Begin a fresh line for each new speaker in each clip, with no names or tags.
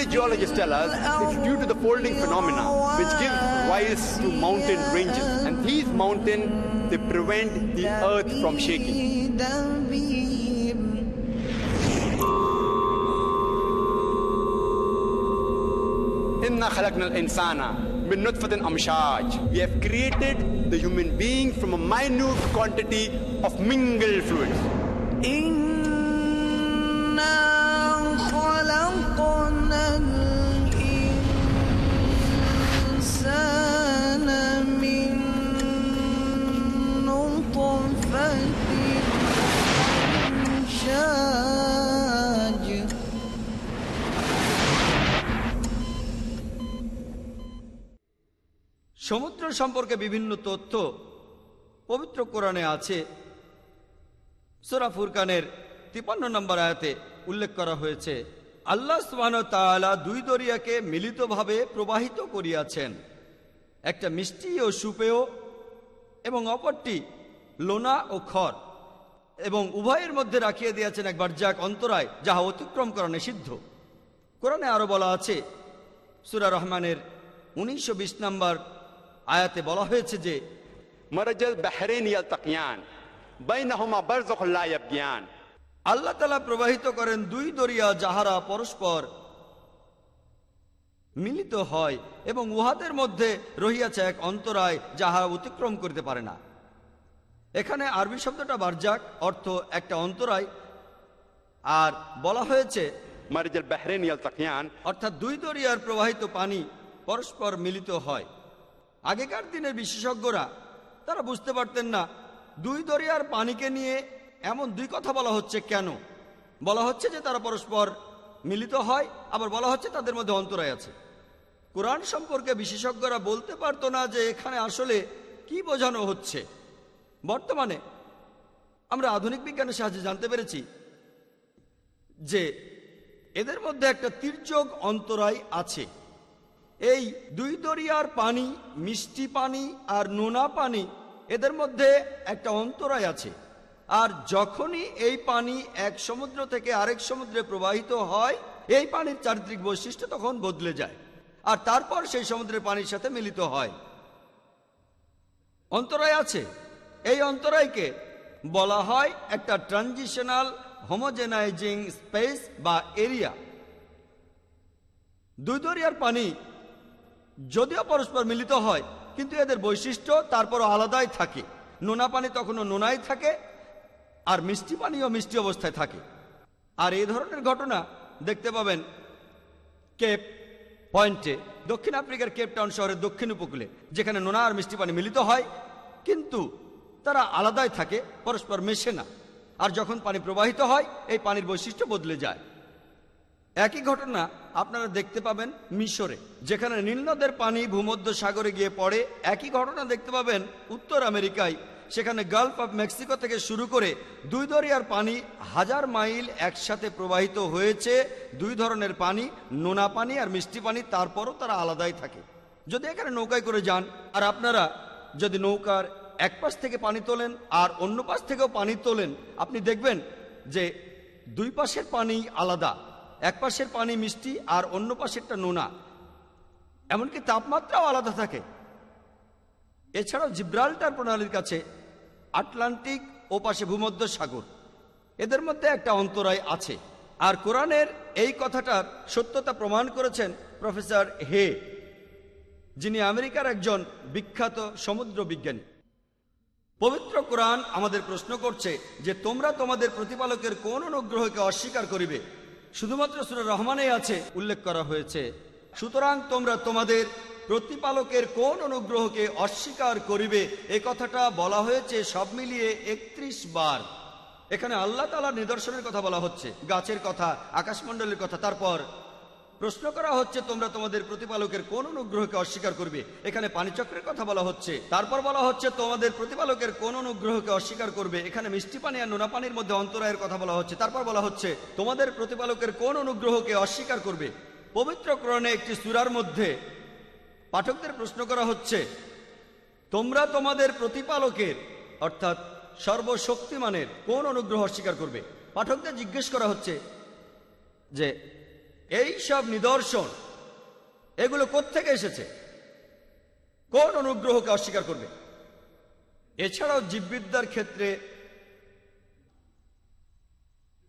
The geologists tell us it's due to the folding phenomena which give rise to mountain ranges. And these mountains, they prevent the earth from shaking.
دبيب
إنا خلقنا الإنسان من نطفة أمشاج. We have created the human being from a minute quantity of mingled fluids.
সমুদ্র সম্পর্কে বিভিন্ন তথ্য পবিত্র কোরআনে আছে। সোরা ফুরকানের তিপান্ন নম্বর আয়াতে উল্লেখ করা হয়েছে, আল্লাহ সুবাহ তাআলা দুই দরিয়াকে মিলিতভাবে প্রবাহিত করিয়াছেন। একটা মিষ্টি ও সুপেয় এবং অপরটি লোনা ও খড় এবং উভয়ের মধ্যে রাখিয়ে দিয়েছেন একবার যাক অন্তরায় যাহা অতিক্রম করা নিষিদ্ধ। কোরআনে আরও বলা আছে, সুরা রহমানের উনিশশো বিশ নম্বর আয়াতে বলা হয়েছে যে
তাকিয়ান
আল্লাহ তাআলা প্রবাহিত করেন দুই দরিয়া যাহারা পরস্পর মিলিত হয় এবং উহাদের মধ্যে রহিয়াছে এক অন্তরায় যাহা অতিক্রম করিতে পারে না। এখানে আরবি শব্দটা বারজাক অর্থ একটা অন্তরায় আর বলা হয়েছে অর্থাৎ দুই দরিয়ার প্রবাহিত পানি পরস্পর মিলিত হয়। আগেকার দিনের বিশেষজ্ঞরা, তারা বুঝতে পারতেন না, দুই দরিয়ার পানিকে নিয়ে এমন দুই কথা বলা হচ্ছে কেন? বলা হচ্ছে যে তারা পরস্পর মিলিত হয়, আবার বলা হচ্ছে তাদের মধ্যে অন্তরায় আছে। কোরআন সম্পর্কে বিশেষজ্ঞরা বলতে পারতো না যে এখানে আসলে কি বোঝানো হচ্ছে। বর্তমানে আমরা আধুনিক বিজ্ঞানের সাহায্যে জানতে পেরেছি যে এদের মধ্যে একটা তির্যক অন্তরায় আছে। এই দুই দরিয়ার পানি, মিষ্টি পানি আর নোনা পানি এদের মধ্যে একটা অন্তরায় আছে। আর যখনই এই পানি এক সমুদ্র থেকে আরেক সমুদ্রে প্রবাহিত হয়, এই পানির চারিত্রিক বৈশিষ্ট্য তখন বদলে যায় আর তারপর সেই সমুদ্রের পানির সাথে মিলিত হয়। অন্তরায় আছে। এই অন্তরায়কে বলা হয় একটা ট্রানজিশনাল হোমোজেনাইজিং স্পেস বা এরিয়া। দুই দরিয়ার পানি যদিও পরস্পর মিলিত হয়, কিন্তু এদের বৈশিষ্ট্য তারপরও আলাদাই থাকে। নোনা পানি তখনও নোনাই থাকে আর মিষ্টি পানিও মিষ্টি অবস্থায় থাকে। আর এই ধরনের ঘটনা দেখতে পাবেন কেপ পয়েন্টে। দক্ষিণ আফ্রিকার কেপ টাউন শহরের দক্ষিণ উপকূলে, যেখানে নোনা আর মিষ্টি পানি মিলিত হয়, কিন্তু তারা আলাদাই থাকে, পরস্পর মেশে না। আর যখন পানি প্রবাহিত হয়, এই পানির বৈশিষ্ট্য বদলে যায়। একই ঘটনা আপনারা দেখতে পাবেন মিশরে, যেখানে নীলনদের পানি ভূমধ্য সাগরে গিয়ে পড়ে। একই ঘটনা দেখতে পাবেন উত্তর আমেরিকায়, সেখানে গালফ অফ মেক্সিকো থেকে শুরু করে দুই দরিয়ার পানি হাজার মাইল একসাথে প্রবাহিত হয়েছে। দুই ধরনের পানি, নোনা পানি আর মিষ্টি পানি, তারপরও তারা আলাদাই থাকে। যদি এখানে নৌকায় করে যান, আর আপনারা যদি নৌকার এক পাশ থেকে পানি তোলেন আর অন্য পাশ থেকেও পানি তোলেন, আপনি দেখবেন যে দুই পাশের পানি আলাদা। এক পাশের পানি মিষ্টি আর অন্য পাশেরটা নোনা। এমনকি তাপমাত্রাও আলাদা থাকে। এছাড়াও জিব্রাল্টার প্রণালীর কাছে আটলান্টিক ও পাশে ভূমধ্য সাগর। এদের মধ্যে একটা অন্তরায় আছে। আর কোরআনের এই কথাটার সত্যতা প্রমাণ করেছেন প্রফেসর হে, যিনি আমেরিকার একজন বিখ্যাত সমুদ্র বিজ্ঞানী। পবিত্র কোরআন আমাদের প্রশ্ন করছে যে তোমরা তোমাদের প্রতিপালকের কোন অনুগ্রহকে অস্বীকার করিবে? শুধুমাত্র সুরা রহমানে আছে, উল্লেখ করা হয়েছে। সুতরাং তোমরা তোমাদের প্রতিপালকের কোন অনুগ্রহকে অস্বীকার করিবে, এ কথাটা বলা হয়েছে সব মিলিয়ে একত্রিশ বার। এখানে আল্লাহ তালার নিদর্শনের কথা বলা হচ্ছে, গাছের কথা, আকাশমণ্ডলের কথা, তারপর প্রশ্ন করা হচ্ছে, তোমরা তোমাদের প্রতিপালকের কোন অনুগ্রহকে অস্বীকার করবে? এখানে পানিচক্রের কথা বলা হচ্ছে। তারপর বলা হচ্ছে, তোমাদের প্রতিপালকের কোন অনুগ্রহকে অস্বীকার করবে? এখানে মিষ্টি পানি আর নোনা পানির মধ্যে অন্তরায়ের কথা বলা হচ্ছে। তারপর বলা হচ্ছে, তোমাদের প্রতিপালকের কোন অনুগ্রহকে অস্বীকার করবে? পবিত্র ক্রণে একটি সুরার মধ্যে পাঠকদের প্রশ্ন করা হচ্ছে, তোমরা তোমাদের প্রতিপালকের, অর্থাৎ সর্বশক্তিমানের কোন অনুগ্রহ অস্বীকার করবে? পাঠকদের জিজ্ঞেস করা হচ্ছে যে এই সব নিদর্শন এগুলো কোত্থেকে এসেছে? কোন অনুগ্রহকে অস্বীকার করবে? এছাড়াও জীববিদ্যার ক্ষেত্রে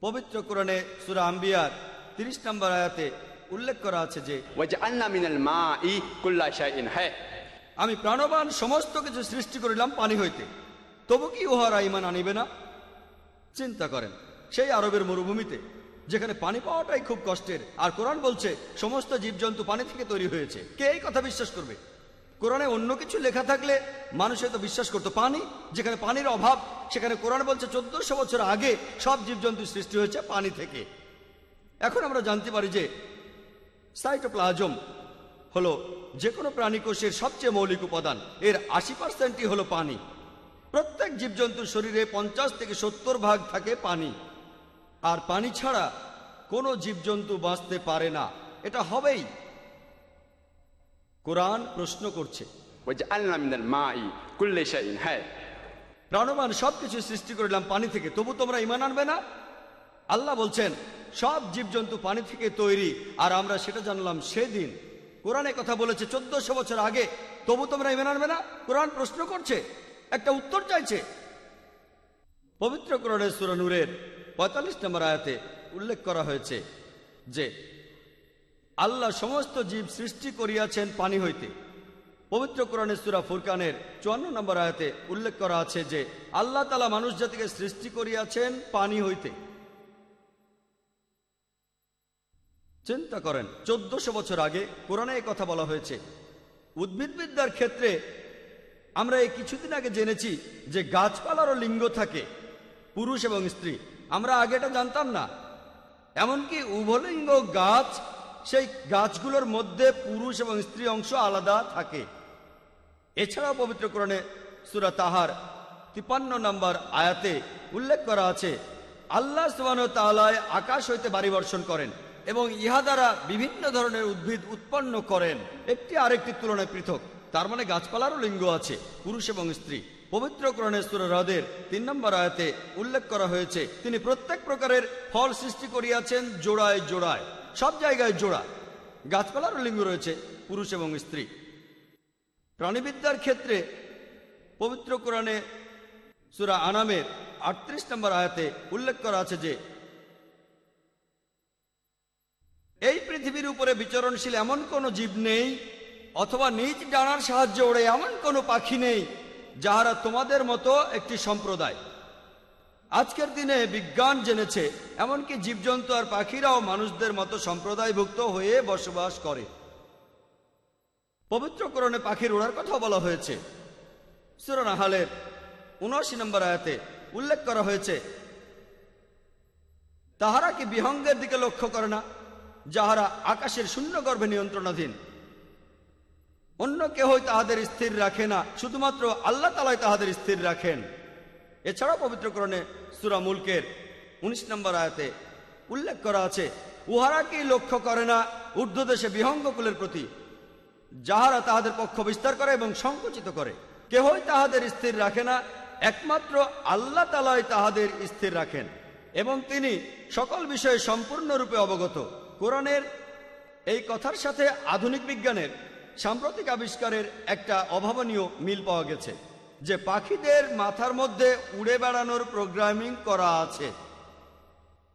পবিত্র কোরণে সুরা আম্বিয়ার তিরিশ নম্বর আয়াতে উল্লেখ করা আছে যে আমি প্রাণবান সমস্ত কিছু সৃষ্টি করিলাম পানি হইতে। তবু কি উহারা ইমান আনিবে না? চিন্তা করেন সেই আরবের মরুভূমিতে যেখানে পানি পাওয়াটাই খুব কষ্টের। আর কোরআন বলছে, সমস্ত জীবজন্তু পানি থেকে তৈরি হয়েছে। কে এই কথা বিশ্বাস করবে? কোরআনে অন্য কিছু লেখা থাকলে মানুষ হয়তো বিশ্বাস করতো। পানি, যেখানে পানির অভাব, সেখানে কোরআন বলছে চোদ্দশো বছর আগে সব জীবজন্তু সৃষ্টি হয়েছে পানি থেকে। এখন আমরা জানতে পারি যে সাইটোপ্লাজম হলো যে কোনো প্রাণীকোষের সবচেয়ে মৌলিক উপাদান। এর আশি পার্সেন্টই হলো পানি। প্রত্যেক জীবজন্তুর শরীরে পঞ্চাশ থেকে সত্তর ভাগ থাকে পানি। আর পানি ছাড়া কোনো জীবজন্তু বাঁচতে পারে না। এটা হবেই। কোরআন প্রশ্ন করছে। প্রাণবান সবকিছু সৃষ্টি করলাম পানি থেকে তবু তোমরা ইমান আনবে না? আল্লাহ বলছেন সব জীবজন্তু পানি থেকে তৈরি আর আমরা সেটা জানলাম সেদিন। কোরআনে কথা বলেছে চোদ্দশো বছর আগে তবু তোমরা ইমান আনবে না? কোরআন প্রশ্ন করছে একটা উত্তর চাইছে। পবিত্র কোরআনের সুরানুরের পঁয়তাল্লিশ নম্বর আয়াতে উল্লেখ করা হয়েছে যে, আল্লাহ সমস্ত জীব সৃষ্টি করিয়াছেন পানি হইতে। পবিত্র কোরআনে সুরা ফুরকানের চুয়ান্ন নম্বর আয়াতে উল্লেখ করা আছে যে, আল্লাহ তালা মানুষ জাতিকে সৃষ্টি করিয়াছেন পানি হইতে। চিন্তা করেন, চোদ্দশো বছর আগে কোরআনে এই কথা বলা হয়েছে, উদ্ভিদবিদ্যার ক্ষেত্রে আমরা এই কিছুদিন আগে জেনেছি যে গাছপালারও লিঙ্গ থাকে, পুরুষ এবং স্ত্রী। আমরা আগে এটা জানতাম না। এমনকি উভলিঙ্গ গাছ, সেই গাছগুলোর মধ্যে পুরুষ এবং স্ত্রী অংশ আলাদা থাকে। এছাড়াও পবিত্র কোরআনে সুরা তাহার তিপান্ন নম্বর আয়াতে উল্লেখ করা আছে, আল্লাহ সুবান তালায় আকাশ হইতে বাড়ি বর্ষণ করেন এবং ইহা দ্বারা বিভিন্ন ধরনের উদ্ভিদ উৎপন্ন করেন। একটি আরেকটি তুলনায় পৃথক। তার মানে গাছপালারও লিঙ্গ আছে, পুরুষ এবং স্ত্রী। পবিত্র সুরা হ্রদের তিন নম্বর আয়াতে উল্লেখ করা হয়েছে, তিনি প্রত্যেক প্রকারের ফল সৃষ্টি করিয়াছেন জোড়ায় জোড়ায়, সব জায়গায় জোড়া। গাছপালারও লিঙ্গ রয়েছে, পুরুষ এবং স্ত্রী। প্রাণীবিদ্যার ক্ষেত্রে পবিত্র কোরআনে সুরা আনামের আটত্রিশ নম্বর আয়াতে উল্লেখ করা আছে যে, এই পৃথিবীর উপরে বিচরণশীল এমন কোনো জীব নেই, অথবা নিজ ডানার সাহায্যে ওড়ে এমন কোনো পাখি নেই যাহারা তোমাদের মতো একটি সম্প্রদায়। আজকের দিনে বিজ্ঞান জেনেছে, এমনকি জীবজন্তু আর পাখিরাও মানুষদের মতো সম্প্রদায়ভুক্ত হয়ে বসবাস করে। পবিত্র কোরণে পাখির ওড়ার কথা বলা হয়েছে। সুরনাহালের উনআশি নম্বর আয়াতে উল্লেখ করা হয়েছে, তাহারা কি বিহঙ্গের দিকে লক্ষ্য করে না, যাহারা আকাশের শূন্য গর্ভে নিয়ন্ত্রণাধীন? অন্য কেহই তাহাদের স্থির রাখে না, শুধুমাত্র আল্লাহ তালাই তাহাদের স্থির রাখেন। এছাড়াও পবিত্রকরণে সুরা মুলকের উনিশ নম্বর আয়াতে উল্লেখ করা আছে, উহারা কি লক্ষ্য করে না ঊর্ধ্বদেশে বিহঙ্গকুলের প্রতি? যাহারা তাহাদের পক্ষ বিস্তার করে এবং সংকুচিত করে। কেহই তাহাদের স্থির রাখে না, একমাত্র আল্লাহ তালাই তাহাদের স্থির রাখেন। এবং তিনি সকল বিষয়ে সম্পূর্ণরূপে অবগত। কোরআনের এই কথার সাথে আধুনিক বিজ্ঞানের সাম্প্রতিক আবিষ্কারের একটা অভাবনীয় মিল পাওয়া গেছে, যে পাখিদের মাথার মধ্যে উড়ে বেড়ানোর প্রোগ্রামিং করা আছে।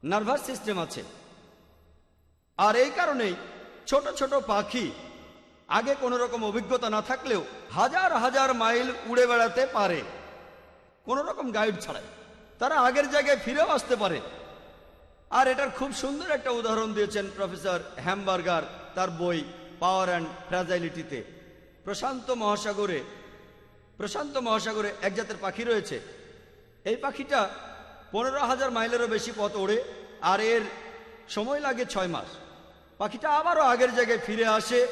নার্ভাস সিস্টেম আছে। আর এই কারণেই ছোট ছোট পাখি আগে কোনো রকম অভিজ্ঞতা না থাকলেও হাজার হাজার মাইল উড়ে বেড়াতে পারে। কোনো রকম গাইড ছাড়াই। তারা আগের জায়গায় ফিরেও আসতে পারে। আর এটার খুব সুন্দর একটা উদাহরণ দিয়েছেন প্রফেসর হ্যামবার্গার, তার বই পাওয়ার অ্যান্ড ফ্র্যাজাইলিটিতে প্রশান্ত মহাসাগরে প্রশান্ত মহাসাগরে এক জাতের পাখি রয়েছে। এই পাখিটা পনেরো হাজার মাইলেরও বেশি পথ ওড়ে আর এর সময় লাগে ছয় মাস। পাখিটা আবারও আগের জায়গায় ফিরে আসে।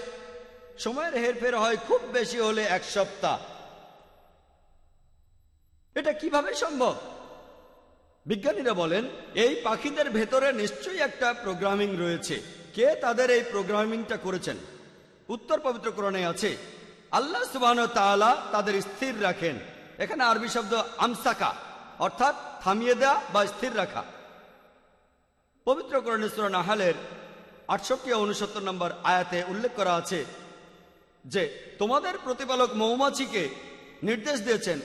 সময়ের হেরফের হয় খুব বেশি হলে এক সপ্তাহ। এটা কীভাবে সম্ভব? বিজ্ঞানীরা বলেন, এই পাখিদের ভেতরে নিশ্চয়ই একটা প্রোগ্রামিং রয়েছে। কে তাদের এই প্রোগ্রামিংটা করেছেন? উত্তর পবিত্র কোরআনে আছে, আল্লাহ সুবাহ তাআলা তাদের স্থির রাখেন। এখানে আরবি শব্দ আমসাকা, অর্থাৎ থামিয়ে দেয়া বা স্থির রাখা। পবিত্র কোরআনে সূরা নাহালের আটষট্টি উনসত্তর নম্বর আয়াতে উল্লেখ করা আছে যে, তোমাদের প্রতিপালক মৌমাছিকে নির্দেশ দিয়েছেন,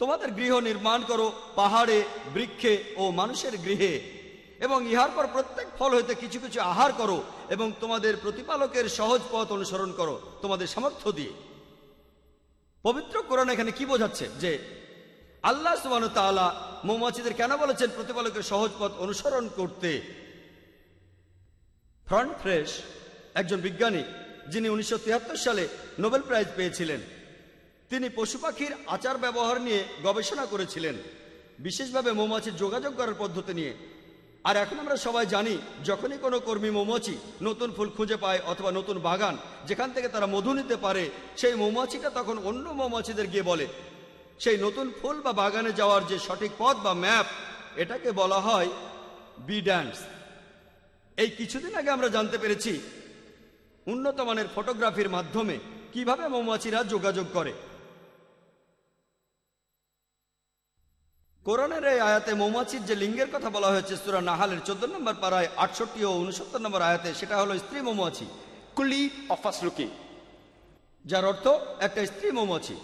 তোমাদের গৃহ নির্মাণ করো পাহাড়ে, বৃক্ষে ও মানুষের গৃহে, এবং ইহার পর প্রত্যেক ফল হইতে কিছু কিছু আহার করো। এবং তোমাদের প্রতিপালকের সহজ পথ অনুসরণ করো, তোমাদের সামর্থ্য দিয়ে। পবিত্র কোরআন এখানে কি বোঝাচ্ছে? যে আল্লাহ সুবান তাআলা মৌমাছিদের কেন বলেছেন প্রতিপালকের সহজ পথ অনুসরণ করতে? ফ্রন্ট ফ্রেশ একজন বিজ্ঞানী যিনি উনিশশো তিয়াত্তর সালে নোবেল প্রাইজ পেয়েছিলেন, তিনি পশু পাখির আচার ব্যবহার নিয়ে গবেষণা করেছিলেন, বিশেষভাবে মৌমাছির যোগাযোগ করার পদ্ধতি নিয়ে। আর এখন আমরা সবাই জানি, যখনই কোনো কর্মী মৌমাছি নতুন ফুল খুঁজে পায় অথবা নতুন বাগান যেখান থেকে তারা মধু নিতে পারে, সেই মৌমাছিটা তখন অন্য মৌমাছিদের গিয়ে বলে, সেই নতুন ফুল বা বাগানে যাওয়ার যে সঠিক পথ বা ম্যাপ, এটাকে বলা হয় বি ড্যান্স। এই কিছুদিন আগে আমরা জানতে পেরেছি, উন্নত মানের ফটোগ্রাফির মাধ্যমে কীভাবে মৌমাছিরা যোগাযোগ করে। কোরআনের এই আয়াতে মৌমাছির যে লিঙ্গের কথা বলা হয়েছে সুরা নাহালের চোদ্দ নম্বর পাড়ায় আটষট্টি ও উনসত্তর নম্বর আয়াতে সেটা হলো স্ত্রী মৌমাছি।
কুলি অফাসলুকি।
যার অর্থ একটা স্ত্রী মৌমাছি।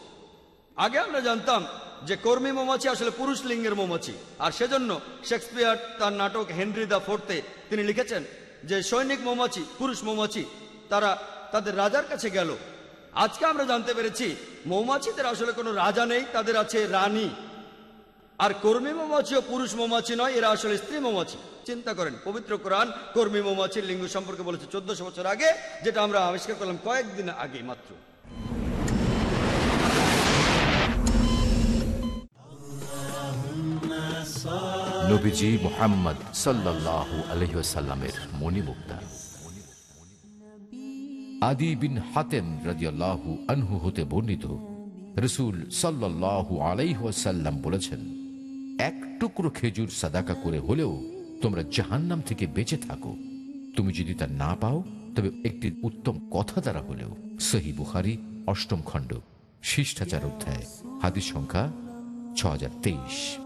আগে আমরা জানতাম যে কর্মী মৌমাছি আসলে পুরুষ লিঙ্গের মৌমাছি। আর সেজন্য শেক্সপিয়ার তার নাটক হেনরি দ্য ফোর্থে তিনি লিখেছেন যে সৈনিক মৌমাছি পুরুষ মৌমাছি তারা তাদের রাজার কাছে গেল। আজকে আমরা জানতে পেরেছি মৌমাছিদের আসলে কোনো রাজা নেই তাদের আছে রানী। আর কর্মী মৌমাছি ও পুরুষ মৌমাছি নয়, এরা আসলে স্ত্রী মৌমাছি। চিন্তা করেন, পবিত্র কোরআন কর্মী মৌমাছির লিঙ্গ সম্পর্কে বলেছে চোদ্দশো বছর আগে, যেটা আমরা আবিষ্কার করলাম কয়েকদিন আগে মাত্র।
নবীজি মোহাম্মদ আদি বিন আনহু হতে বর্ণিত, রসুল বলেছেন এক টুকরো খেজুর সাদাকা করে হলেও তোমরা জাহান্নাম থেকে বেঁচে থাকো। তুমি যদি তা না পাও, তবে একটি উত্তম কথা দ্বারা হলেও, সহি বুহারি অষ্টম খণ্ড, শিষ্টাচার অধ্যায়, হাদিস সংখ্যা ছ হাজার তেইশ।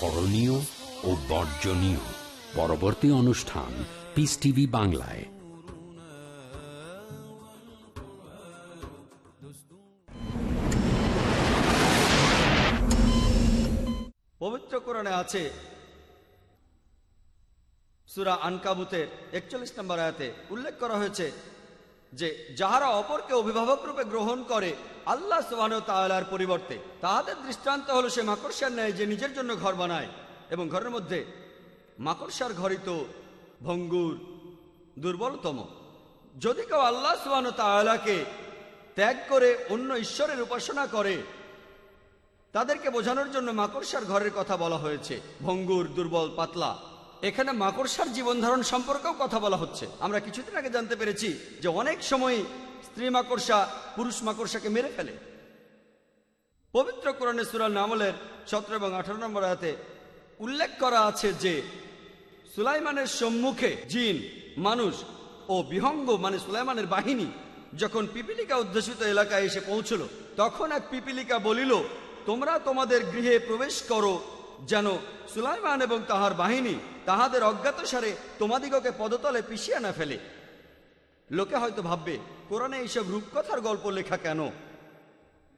করণীয় ও বর্জনীয়। পরবর্তী অনুষ্ঠান পিস টিভি বাংলায়।
পবিত্র আছে সুরা আনকাবুতের একচল্লিশ নম্বর আয়াতে উল্লেখ করা হয়েছে যে যাহারা অপরকে অভিভাবক রূপে গ্রহণ করে আল্লাহ সুবাহ তাআলার পরিবর্তে, তাহাদের দৃষ্টান্ত হলো সে মাকড়সার ন্যায় যে নিজের জন্য ঘর বানায় এবং ঘরের মধ্যে মাকড়সার ঘরই তো ভঙ্গুর দুর্বলতম। যদি কেউ আল্লাহ সুবাহ তাআলাকে ত্যাগ করে অন্য ঈশ্বরের উপাসনা করে, তাদেরকে বোঝানোর জন্য মাকড়সার ঘরের কথা বলা হয়েছে, ভঙ্গুর, দুর্বল, পাতলা। এখানে মাকড়সার জীবন ধারণ সম্পর্কেও কথা বলা হচ্ছে। আমরা কিছুদিন আগে জানতে পেরেছি যে অনেক সময় স্ত্রী মাকড়সা পুরুষ মাকড়সাকে মেরে ফেলে। পবিত্র কোরআনে সুরাল নামলের সতেরো এবং আঠারো নম্বর আয়াতে উল্লেখ করা আছে যে, সুলাইমানের সম্মুখে জিন, মানুষ ও বিহঙ্গ মানে সুলাইমানের বাহিনী যখন পিপিলিকা অধ্যুষিত এলাকায় এসে পৌঁছল, তখন এক পিপিলিকা বলিল, তোমরা তোমাদের গৃহে প্রবেশ করো যেন সুলাইমান এবং তাহার বাহিনী তাহাদের অজ্ঞাতসারে তোমাদিগকে পদতলে পিছিয়ে না ফেলে। লোকে হয়তো ভাববে, কোরআনে এইসব রূপকথার গল্প লেখা কেন?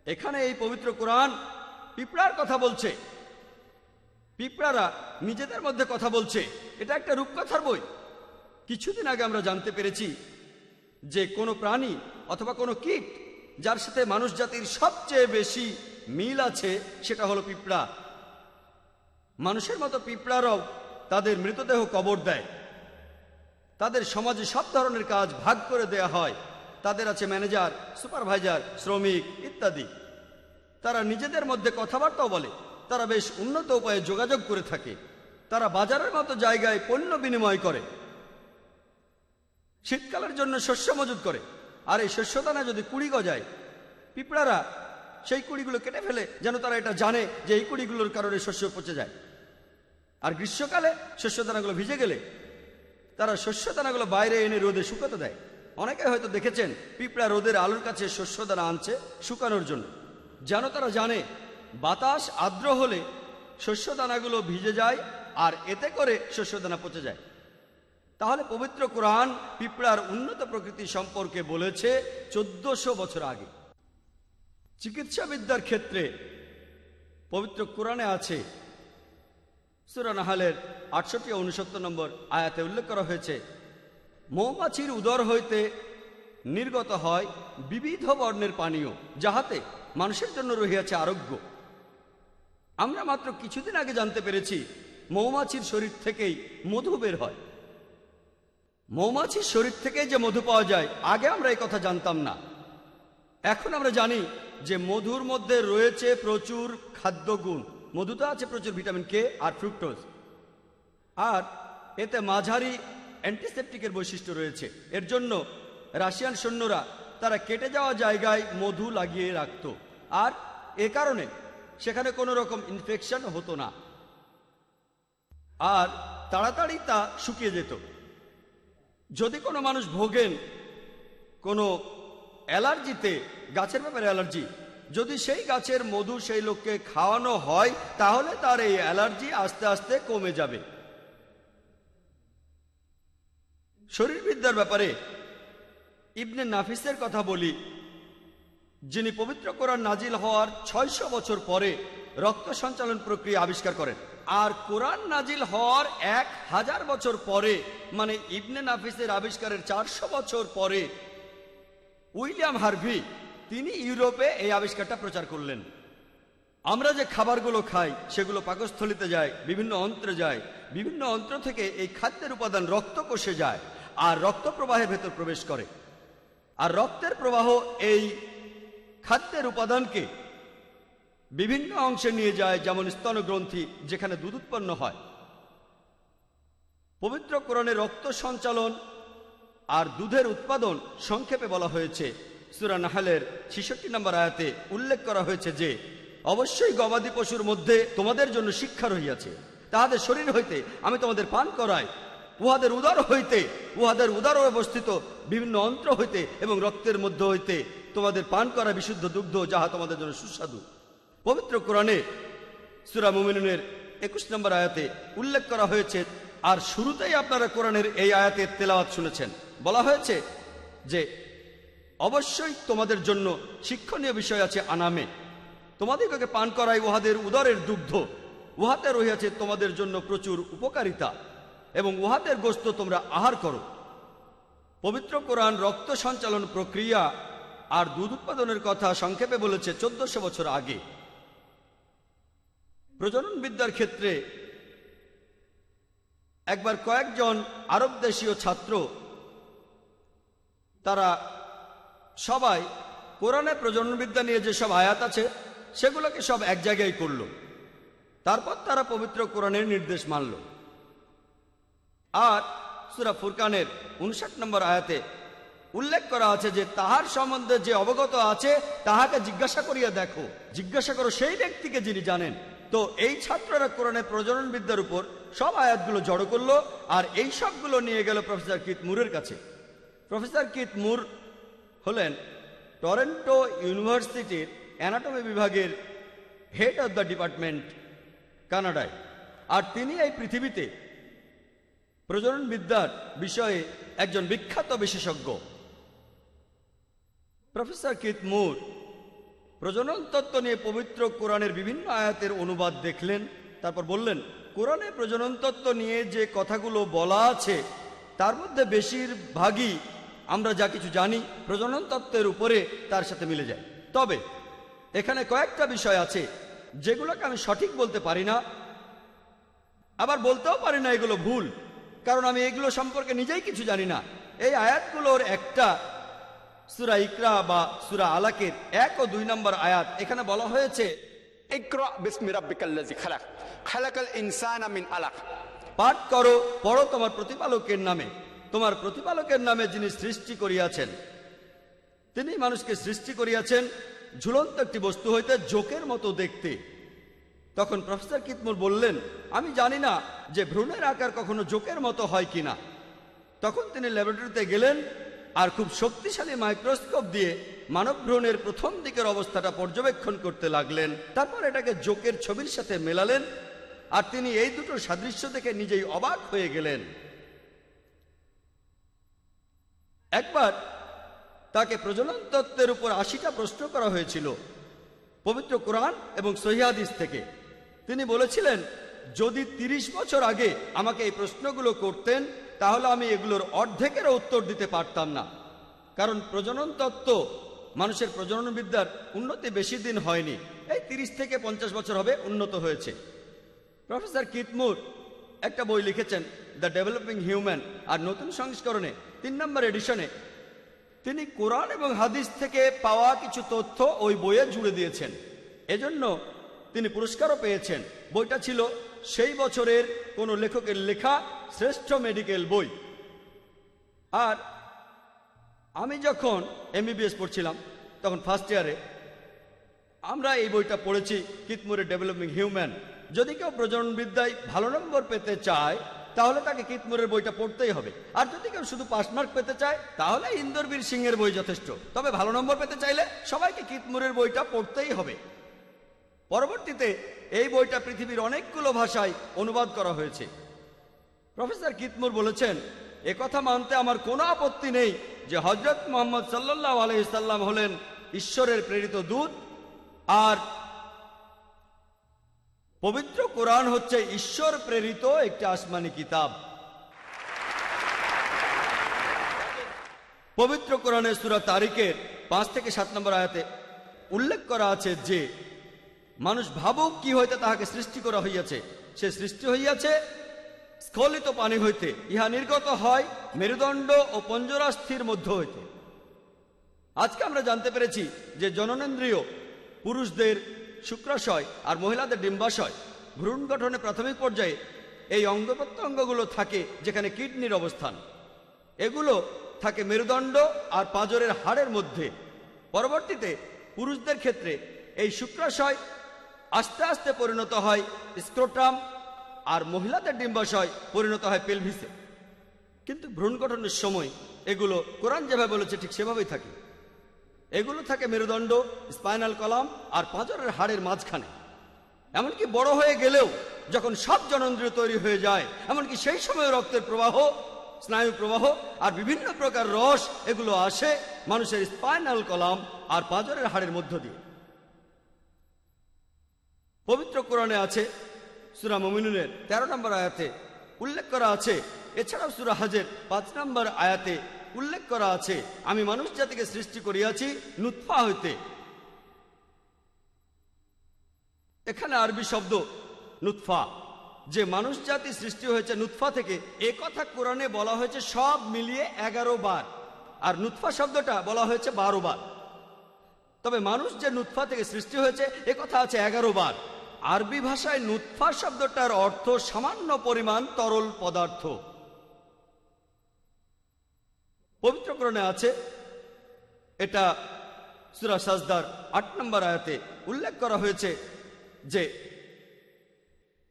এখানে এই পবিত্র কোরআন পিঁপড়ার কথা বলছে। পিঁপড়ারা নিজেদের মধ্যে কথা বলছে। এটা একটা রূপকথার বই। কিছুদিন আগে আমরা জানতে পেরেছি যে কোনো প্রাণী অথবা কোনো কীট যার সাথে মানুষ জাতির সবচেয়ে বেশি মিল আছে, সেটা হলো পিঁপড়া। মানুষের মতো পিঁপড়ারাও তাদের মৃতদেহ কবর দেয়। তাদের সমাজে সব ধরনের কাজ ভাগ করে দেয়া হয়। তাদের আছে ম্যানেজার, সুপারভাইজার, শ্রমিক ইত্যাদি। তারা নিজেদের মধ্যে কথাবার্তাও বলে। তারা বেশ উন্নত উপায়ে যোগাযোগ করে থাকে। তারা বাজারের মতো জায়গায় পণ্য বিনিময় করে। শীতকালের জন্য শস্য মজুত করে। আর এই শস্যদানা যদি কুড়ি গজায়, পিঁপড়ারা সেই কুড়িগুলো কেটে ফেলে যেন তারা এটা জানে যে এই কুড়িগুলোর কারণে শস্য পচে যায়। আর গ্রীষ্মকালে শস্যদানাগুলো ভিজে গেলে তারা শস্যদানাগুলো বাইরে এনে রোদে শুকাতে দেয়। অনেকে হয়তো দেখেছেন, পিঁপড়া রোদের আলুর কাছে শস্যদানা আনছে শুকানোর জন্য। যেন তারা জানে, বাতাস আর্দ্র হলে শস্যদানাগুলো ভিজে যায় আর এতে করে শস্যদানা পচে যায়। তাহলে পবিত্র কোরআন পিঁপড়ার উন্নত প্রকৃতি সম্পর্কে বলেছে চোদ্দশো বছর আগে। চিকিৎসাবিদ্যার ক্ষেত্রে পবিত্র কোরআনে আছে সুরানাহালের আটষট্টি উনসত্তর নম্বর আয়াতে উল্লেখ করা হয়েছে, মৌমাছির উদর হইতে নির্গত হয় বিবিধ বর্ণের পানীয়, যাহাতে মানুষের জন্য রহিয়াছে আরোগ্য। আমরা মাত্র কিছুদিন আগে জানতে পেরেছি, মৌমাছির শরীর থেকেই মধু বের হয়। মৌমাছির শরীর থেকে যে মধু পাওয়া যায়, আগে আমরা এই কথা জানতাম না। এখন আমরা জানি যে মধুর মধ্যে রয়েছে প্রচুর খাদ্যগুণ। মধুতে আছে প্রচুর, ভিটামিন কে আর ফ্রুক্টোজ আর এতে মাঝারি অ্যান্টিসেপটিকের বৈশিষ্ট্য রয়েছে। এর জন্য রাশিয়ান সৈন্যরা তারা কেটে যাওয়া জায়গায় মধু লাগিয়ে রাখত। আর এ কারণে সেখানে কোনো রকম ইনফেকশন হতো না। আর তাড়াতাড়ি তা শুকিয়ে যেত। যদি কোনো মানুষ ভোগেন কোনো অ্যালার্জিতে, গাছের ব্যাপারে অ্যালার্জি যদি সেই গাছের মধু সেই লোককে খাওয়ানো হয়, তাহলে তার এই অ্যালার্জি আস্তে আস্তে কমে যাবে। শরীরবিদ্যার ব্যাপারে ইবনে নাফিসের কথা বলি, যিনি পবিত্র কোরআন নাজিল হওয়ার ছয়শো বছর পরে রক্ত সঞ্চালন প্রক্রিয়া আবিষ্কার করেন। আর কোরআন নাজিল হওয়ার এক হাজার বছর পরে মানে ইবনে নাফিসের আবিষ্কারের চারশো বছর পরে, উইলিয়াম হার্ভি তিনি ইউরোপে এই আবিষ্কারটা প্রচার করলেন। আমরা যে খাবারগুলো খাই, সেগুলো পাকস্থলিতে যায়, বিভিন্ন অন্ত্রে যায়, বিভিন্ন অন্ত্র থেকে এই খাদ্যের উপাদান রক্ত কোষে যায় আর রক্ত প্রবাহের ভেতর প্রবেশ করে। আর রক্তের প্রবাহ এই খাদ্যের উপাদানকে বিভিন্ন অংশে নিয়ে যায়, যেমন স্তনগ্রন্থি, যেখানে দুধ উৎপন্ন হয়। পবিত্র কোরআনে রক্ত সঞ্চালন আর দুধের উৎপাদন সংক্ষেপে বলা হয়েছে। সুরা নাহালের ছিষট্টি নম্বর আয়াতে উল্লেখ করা হয়েছে যে, অবশ্যই গবাদি পশুর মধ্যে তোমাদের জন্য শিক্ষা রহিয়াছে। তাহাদের শরীর হইতে আমি তোমাদের পান করাই, উহাদের উদার হইতে, উহাদের উদার অবস্থিত বিভিন্ন অন্ত্র হইতে এবং রক্তের মধ্যে হইতে তোমাদের পান করা বিশুদ্ধ দুগ্ধ যাহা তোমাদের জন্য সুস্বাদু। পবিত্র কোরআনে সুরা মুমিনের একুশ নম্বর আয়াতে উল্লেখ করা হয়েছে, আর শুরুতেই আপনারা কোরআনের এই আয়াতের তেলাওয়াত শুনেছেন। বলা হয়েছে যে অবশ্যই তোমাদের জন্য শিক্ষণীয় বিষয় আছে আনামে। তোমাদেরকে পান করাই উহাদের উদরের দুগ্ধ। উহাতে রহিয়াছে তোমাদের জন্য প্রচুর উপকারিতা এবং উহাদের গোস্ত তোমরা আহার করো। পবিত্র কোরআন রক্ত সঞ্চালন প্রক্রিয়া আর দুধ উৎপাদনের কথা সংক্ষেপে বলেছে চোদ্দশো বছর আগে। প্রজনন বিদ্যার ক্ষেত্রে একবার কয়েকজন আরব দেশীয় ছাত্র তারা সবাই কোরআনে প্রজননবিদ্যা নিয়ে যেসব আয়াত আছে, সেগুলোকে সব এক জায়গায় করল। তারপর তারা পবিত্র কোরআনের নির্দেশ মানল। আর সুরা ফুরকানের উনষাট নম্বর আয়াতে উল্লেখ করা আছে যে, তাহার সম্বন্ধে যে অবগত আছে, তাহাকে জিজ্ঞাসা করিয়া দেখো। জিজ্ঞাসা করো সেই ব্যক্তিকে যিনি জানেন। তো এই ছাত্ররা কোরআনের প্রজনন বিদ্যার উপর সব আয়াতগুলো জড়ো করল, আর এই সবগুলো নিয়ে গেল প্রফেসর কিত মুরের কাছে। প্রফেসর কিত মুর হলেন টরেন্টো ইউনিভার্সিটির অ্যানাটমি বিভাগের হেড অব দ্য ডিপার্টমেন্ট, কানাডায়। আর তিনি এই পৃথিবীতে প্রজনন বিদ্যার বিষয়ে একজন বিখ্যাত বিশেষজ্ঞ। প্রফেসর কিত মুর প্রজনন তত্ত্ব নিয়ে পবিত্র কোরআনের বিভিন্ন আয়াতের অনুবাদ দেখলেন, তারপর বললেন, কোরআনে প্রজনন তত্ত্ব নিয়ে যে কথাগুলো বলা আছে, তার মধ্যে বেশিরভাগই আমরা যা কিছু জানি প্রজনন তত্ত্বের উপরে তার সাথে মিলে যায়। তবে এখানে কয়েকটা বিষয় আছে যেগুলোকে আমি সঠিক বলতে পারি না আবার বলতেও পারি না এগুলো ভুল কারণ আমি এগুলো সম্পর্কে নিজেই কিছু জানি না। এই আয়াতগুলোর একটা সুরা ইকরা বা সুরা আলাকের এক ও দুই নম্বর আয়াত এখানে বলা হয়েছে পাঠ করো পড়ো তোমার প্রতিপালকের নামে। তোমার প্রতিপালকের নামে যিনি সৃষ্টি করিয়াছেন, তিনি মানুষকে সৃষ্টি করিয়াছেন, ঝুলন্ত একটি বস্তু হইতে জোকের মতো দেখতে। তখন প্রফেসর কিতমুর বললেন, আমি জানি না যে ভ্রূণের আকার কখনো জোকের মতো হয় কিনা। তখন তিনি ল্যাবরেটরিতে গেলেন আর খুব শক্তিশালী মাইক্রোস্কোপ দিয়ে মানব ভ্রূণের প্রথম দিকের অবস্থাটা পর্যবেক্ষণ করতে লাগলেন। তারপর এটাকে জোকের ছবির সাথে মেলালেন আর তিনি এই দুটো সাদৃশ্য দেখে নিজেই অবাক হয়ে গেলেন। একবার তাকে প্রজনন তত্ত্বের উপর আশিটা প্রশ্ন করা হয়েছিল পবিত্র কোরআন এবং সহিহাদিস থেকে। তিনি বলেছিলেন, যদি ৩০ বছর আগে আমাকে এই প্রশ্নগুলো করতেন, তাহলে আমি এগুলোর অর্ধেকেরও উত্তর দিতে পারতাম না। কারণ প্রজনন তত্ত্ব মানুষের প্রজননবিদ্যার উন্নতি বেশি দিন হয়নি। এই ৩০ থেকে পঞ্চাশ বছর হবে উন্নত হয়েছে। প্রফেসর কিতমুর একটা বই লিখেছেন, দ্য ডেভেলপিং হিউম্যান আর নতুন সংস্করণে, তিন নম্বর এডিশনে। তিনি কোরআন এবং হাদিস থেকে পাওয়া কিছু তথ্য ওই বইয়ে জুড়ে দিয়েছেন। এজন্য তিনি পুরস্কারও পেয়েছেন। বইটা ছিল সেই বছরের কোনো লেখকের লেখা শ্রেষ্ঠ মেডিকেল বই। আর আমি যখন এমবিবিএস পড়ছিলাম, তখন ফার্স্ট ইয়ারে আমরা এই বইটা পড়েছি কিতমুরের ডেভেলপিং হিউম্যান। যদি কেউ প্রজননবিদ্যায় ভালো নম্বর পেতে চায়, তাহলে তাকে কিতমুরের বইটা পড়তেই হবে। আর যদি কেউ শুধু পাস মার্ক পেতে চায়, তাহলে ইন্দরবীর সিং এর বই যথেষ্ট। তবে ভালো নম্বর পেতে চাইলে সবাইকে কিতমুরের বইটা পড়তেই হবে। পরবর্তীতে এই বইটা পৃথিবীর অনেকগুলো ভাষায় অনুবাদ করা হয়েছে। প্রফেসর কিতমুর বলেছেন কথা মানতে আমার কোনো আপত্তি নেই যে হজরত মোহাম্মদ সাল্লাহ আলহিসাল্লাম হলেন ঈশ্বরের প্রেরিত দূত আর পবিত্র কোরআন হচ্ছে ঈশ্বর প্রেরিত একটি আসমানি কিতাব। পবিত্র কোরআনের সুরা তারিখের পাঁচ থেকে সাত নম্বর আয়াতে উল্লেখ করা আছে যে, মানুষ ভাবুক কি হইতে তাহাকে সৃষ্টি করা হইয়াছে। সে সৃষ্টি হইয়াছে, স্খলিত পানি হইতে, ইহা নির্গত হয় মেরুদণ্ড ও পঞ্জরাস্থির মধ্য হইতে। আজকে আমরা জানতে পেরেছি যে জননেন্দ্রিয় পুরুষদের শুক্রাশয় আর মহিলাদের ডিম্বাশয়। ভ্রূণ গঠনে প্রাথমিক পর্যায়ে এই অঙ্গ প্রত্যঙ্গগুলো থাকে যেখানে কিডনির অবস্থান। এগুলো থাকে মেরুদণ্ড আর পাঁজরের হাড়ের মধ্যে। পরবর্তীতে পুরুষদের ক্ষেত্রে এই শুক্রাশয় আস্তে আস্তে পরিণত হয় স্ক্রোটাম আর মহিলাদের ডিম্বাশয় পরিণত হয় পেলভিসে। কিন্তু ভ্রূণ গঠনের সময় এগুলো কোরআন যেভাবে বলেছে ঠিক সেভাবেই থাকে। এগুলো থাকে মেরুদণ্ড, স্পাইনাল কলাম আর পাঁজরের হাড়ের মাঝখানে। এমনকি বড় হয়ে গেলেও যখন সব জনন্দ্রিয় তৈরি হয়ে যায়, এমনকি সেই সময় রক্তের প্রবাহ, স্নায়ু প্রবাহ আর বিভিন্ন প্রকার রস, এগুলো আসে মানুষের স্পাইনাল কলাম আর পাঁজরের হাড়ের মধ্য দিয়ে। পবিত্র কোরআনে আছে, সুরা মমিনুনের তেরো নম্বর আয়াতে উল্লেখ করা আছে, এছাড়াও সুরা হাজের পাঁচ নম্বর আয়াতে উল্লেখ করা আছে, আমি মানুষ জাতিকে সৃষ্টি করিয়াছি নুৎফা হইতে। এখানে আরবি শব্দ নুৎফা যে মানুষ জাতি সৃষ্টি হয়েছে নুৎফা থেকে, এ কথা কোরআনে বলা হয়েছে সব মিলিয়ে এগারো বার। আর নুৎফা শব্দটা বলা হয়েছে বারো বার। তবে মানুষ যে নুৎফা থেকে সৃষ্টি হয়েছে, এ কথা আছে এগারো বার। আরবি ভাষায় নুৎফা শব্দটার অর্থ সামান্য পরিমাণ তরল পদার্থ। পবিত্রকরণে আছে, এটা সুরা সাজদার আট নম্বর আয়াতে উল্লেখ করা হয়েছে যে,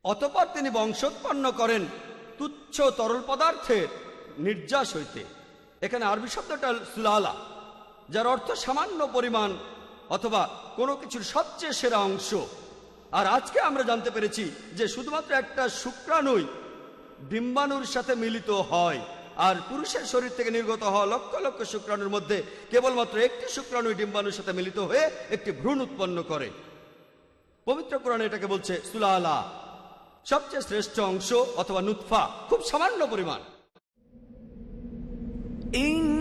অতপর তিনি বংশোৎপন্ন করেন তুচ্ছ তরল পদার্থের নির্যাস হইতে। এখানে আরবি শব্দটা সুলালা, যার অর্থ সামান্য পরিমাণ অথবা কোনো কিছুর সবচেয়ে সেরা অংশ। আর আজকে আমরা জানতে পেরেছি যে শুধুমাত্র একটা শুক্রাণুই ডিম্বাণুর সাথে মিলিত হয়। আর পুরুষের শরীর থেকে নির্গত হওয়া লক্ষ লক্ষ শুক্রাণুর মধ্যে কেবলমাত্র একটি শুক্রাণু ডিম্বাণুর সাথে মিলিত হয়ে একটি ভ্রূণ উৎপন্ন করে। পবিত্র কোরআন এটাকে বলছে সুলালা। সবচেয়ে শ্রেষ্ঠ অংশ অথবা নুৎফা, খুব সামান্য পরিমাণ।
ইং